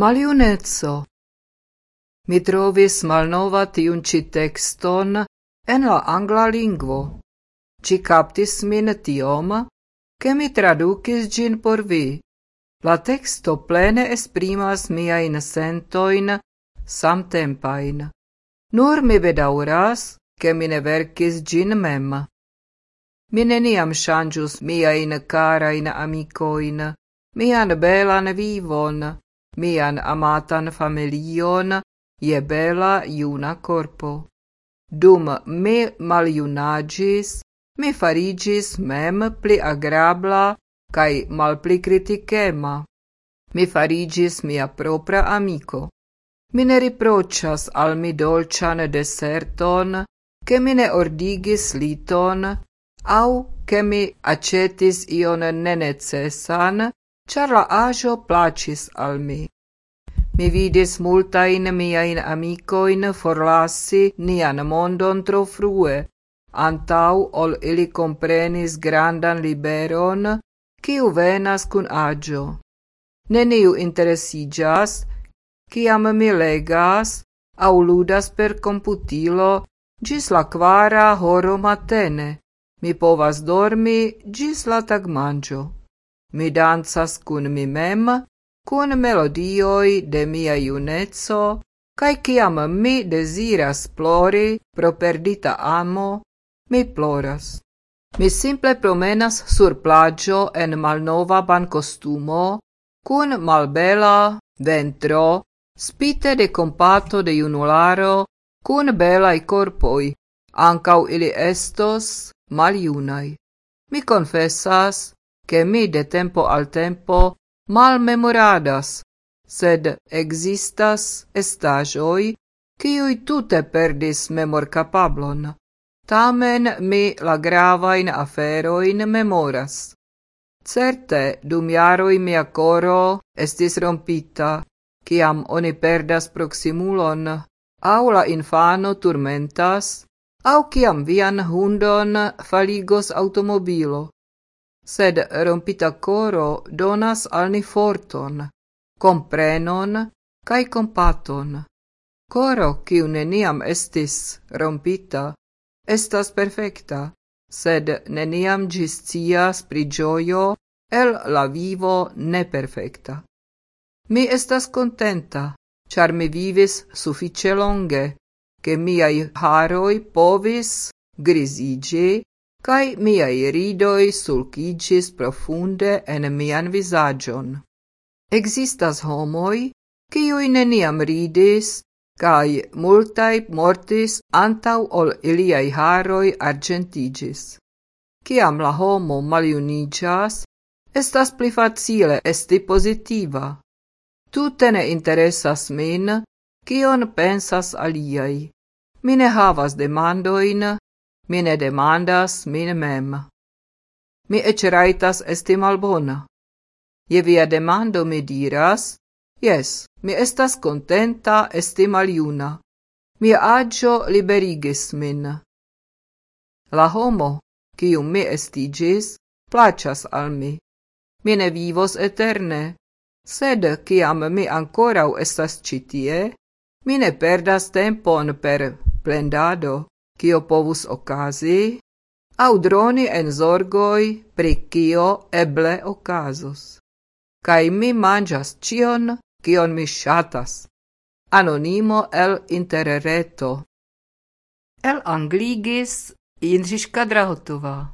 Maliunezzo. Mi trovis malnova tiun en la angla lingvo. Ci captis min tiom, che mi traducis gin por vi. La texto plene esprimas miain sentoin samtempain. Nur mi bedauras, che mi ne vercis gin mem. Mi neniam changius miain carain amicoin, mian belan vivon, mian amatan familion, je bela iuna corpo. Dum mi maliunagis, mi farigis mem pli agrabla cae malpli criticema. Mi farigis mia propra amico. Mi ne riprocias al mi dolcian deserton, che mi ne ordigis liton, au che mi accetis ion nenecesan, char la aĵo placis al mi. Mi vidis multain miain amicoin forlasi nian mondon tro frue, antau ol ili comprenis grandan liberon, ciu venas cun agio. Neniu interesigas, ciam mi legas au ludas per computilo gis la quara horo matene. Mi povas dormi gis la tagmangio. Mi dansas cun mi mem, cun melodioi de mia iunezzo, cae ciam mi desiras plori pro perdita amo, mi ploras. Mi simple promenas sur plagio en malnova ban costumo, cun malbela ventro, spite de compato de iunularo, cun belai corpoi, ancau ili estos maliunai. Mi confessas, che mi de tempo al tempo mal memoradas, sed existas estagioi quiui tute perdis memor capablon. Tamen mi la gravain aferoin memoras. Certe, dum iaroi mia coro estis rompita, ciam oni perdas proximulon, au la infano turmentas, au ciam vian hundon faligos automobilo sed rompita coro donas al ni forton, comprenon cae compaton. Coro, ciu neniam estis rompita, estas perfecta, sed neniam giscias pri gioio el la vivo neperfecta. Mi estas contenta, char mi vivis suffice longe, che miai haroi povis grisigi cae miaj ridoi sulcigis profunde en mian visagion. Existas homoi, ciui neniam ridis, cae multai mortis antau ol iliai haroi argentigis. Kiam la homo maliunigas, estas pli facile esti positiva. Tute ne interesas min, kion pensas aliai. Mine havas demandoin, mi ne demandas min mem. Mi ec raitas esti malbona. Je via demando mi diras, yes, mi estas contenta esti maliuna. Mia agio liberigis min. La homo, cium mi estigis, placas al mi. Mi ne vivos eterne, sed ciam mi ancorau estas citie, mi ne perdas tempon per plendado. Cio povus ocasi, au droni en zorgoi pri cio eble ocasos. Cai mi mangias cion, cion mi shatas. Anonimo el interreto. El angligis Jindřiška Drahotova.